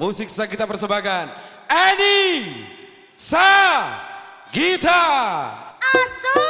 Musik kita persembahkan. Edi Sa Gita. Asuli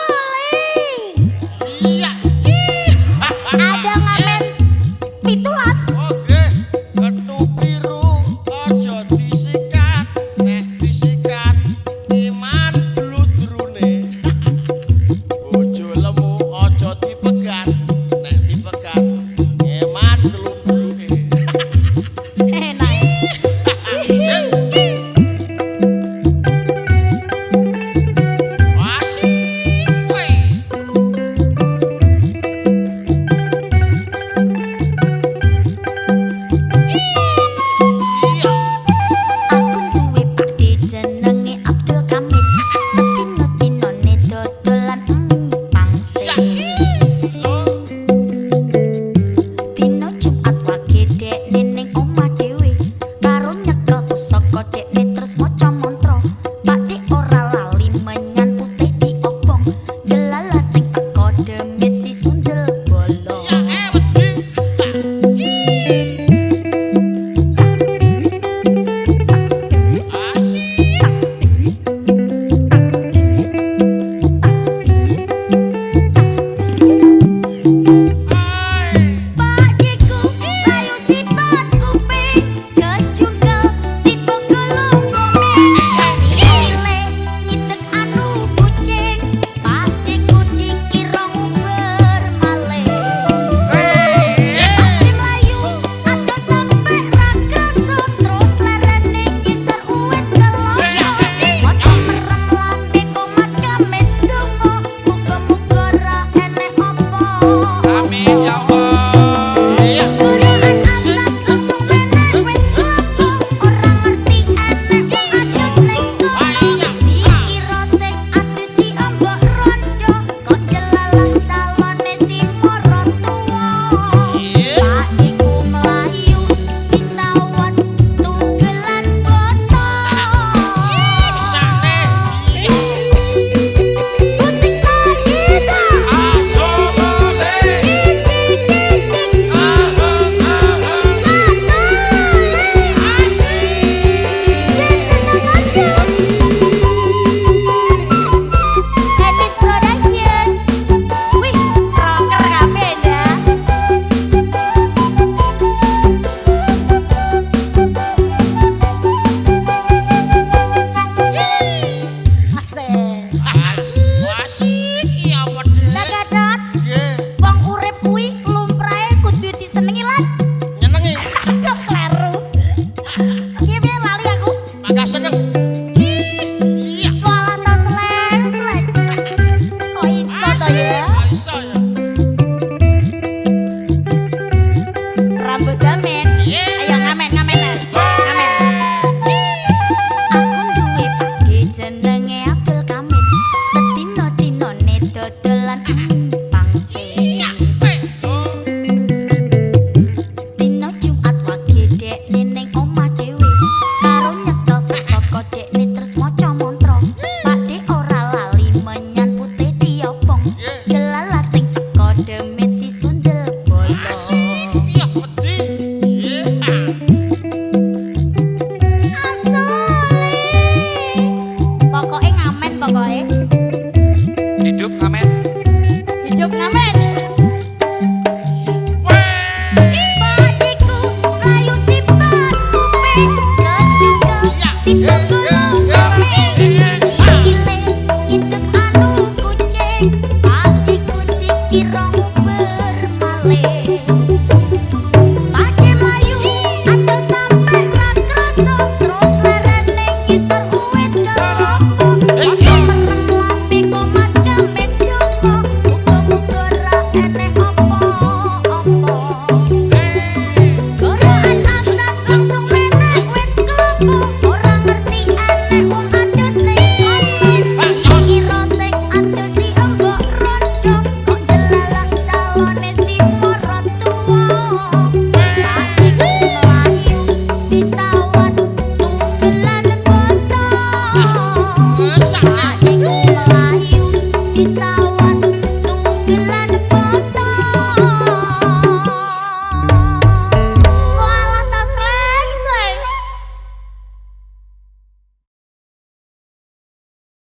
Hijo.